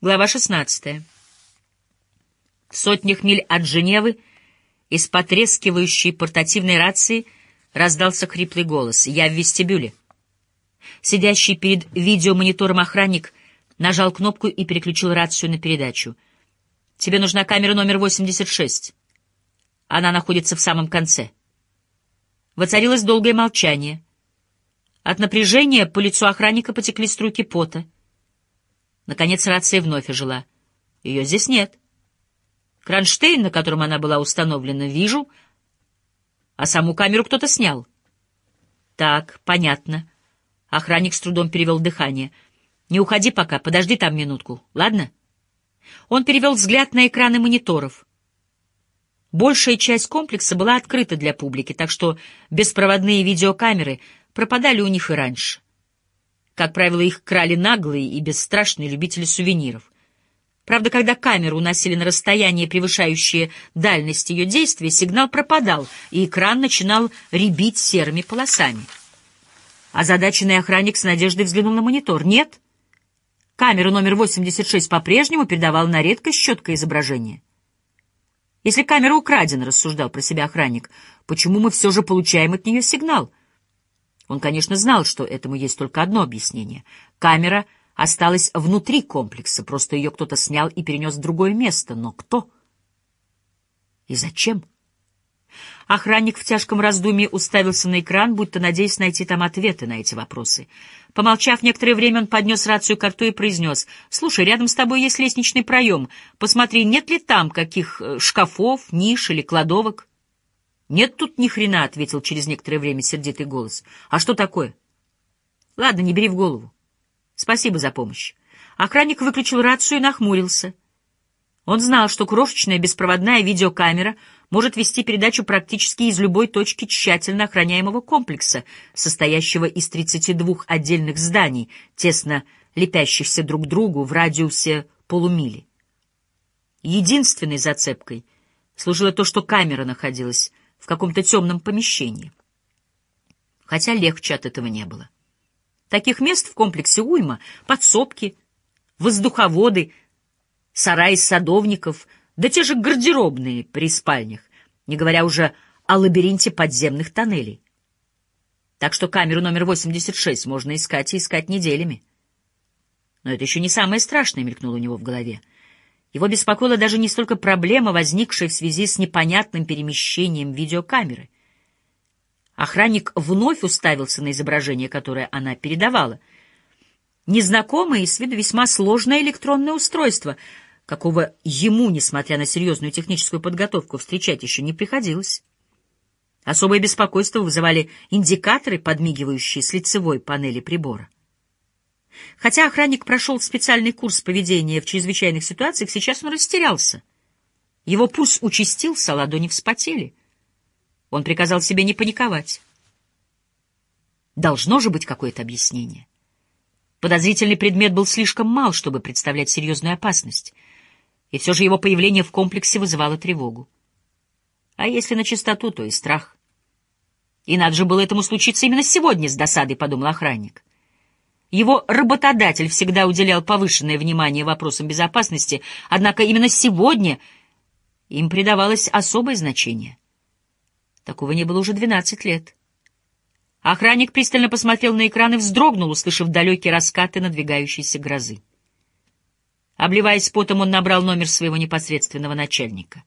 Глава 16. В сотнях миль от Женевы из потрескивающей портативной рации раздался хриплый голос. «Я в вестибюле». Сидящий перед видеомонитором охранник нажал кнопку и переключил рацию на передачу. «Тебе нужна камера номер 86. Она находится в самом конце». Воцарилось долгое молчание. От напряжения по лицу охранника потекли струйки пота. Наконец рация вновь ожила. Ее здесь нет. Кронштейн, на котором она была установлена, вижу, а саму камеру кто-то снял. Так, понятно. Охранник с трудом перевел дыхание. Не уходи пока, подожди там минутку, ладно? Он перевел взгляд на экраны мониторов. Большая часть комплекса была открыта для публики, так что беспроводные видеокамеры пропадали у них и раньше. Как правило, их крали наглые и бесстрашные любители сувениров. Правда, когда камеру уносили на расстояние, превышающее дальность ее действия, сигнал пропадал, и экран начинал рябить серыми полосами. Озадаченный охранник с надеждой взглянул на монитор. Нет. Камера номер 86 по-прежнему передавала на редкость четкое изображение. Если камера украдена, рассуждал про себя охранник, почему мы все же получаем от нее сигнал? Он, конечно, знал, что этому есть только одно объяснение. Камера осталась внутри комплекса, просто ее кто-то снял и перенес в другое место. Но кто? И зачем? Охранник в тяжком раздумье уставился на экран, будто надеясь найти там ответы на эти вопросы. Помолчав некоторое время, он поднес рацию к рту и произнес. — Слушай, рядом с тобой есть лестничный проем. Посмотри, нет ли там каких э, шкафов, ниш или кладовок? «Нет тут ни хрена», — ответил через некоторое время сердитый голос. «А что такое?» «Ладно, не бери в голову. Спасибо за помощь». Охранник выключил рацию и нахмурился. Он знал, что крошечная беспроводная видеокамера может вести передачу практически из любой точки тщательно охраняемого комплекса, состоящего из 32 отдельных зданий, тесно лепящихся друг к другу в радиусе полумили. Единственной зацепкой служило то, что камера находилась в каком-то темном помещении. Хотя легче от этого не было. Таких мест в комплексе уйма, подсобки, воздуховоды, сараи садовников, да те же гардеробные при спальнях, не говоря уже о лабиринте подземных тоннелей. Так что камеру номер 86 можно искать и искать неделями. Но это еще не самое страшное, мелькнуло у него в голове. Его беспокоила даже не столько проблема, возникшая в связи с непонятным перемещением видеокамеры. Охранник вновь уставился на изображение, которое она передавала. Незнакомое и с виду весьма сложное электронное устройство, какого ему, несмотря на серьезную техническую подготовку, встречать еще не приходилось. Особое беспокойство вызывали индикаторы, подмигивающие с лицевой панели прибора. Хотя охранник прошел специальный курс поведения в чрезвычайных ситуациях, сейчас он растерялся. Его пульс участился, а ладони вспотели. Он приказал себе не паниковать. Должно же быть какое-то объяснение. Подозрительный предмет был слишком мал, чтобы представлять серьезную опасность, и все же его появление в комплексе вызывало тревогу. А если на чистоту, то и страх. И надо же было этому случиться именно сегодня, с досадой подумал охранник. Его работодатель всегда уделял повышенное внимание вопросам безопасности, однако именно сегодня им придавалось особое значение. Такого не было уже двенадцать лет. Охранник пристально посмотрел на экран и вздрогнул, услышав далекие раскаты надвигающейся грозы. Обливаясь потом, он набрал номер своего непосредственного начальника.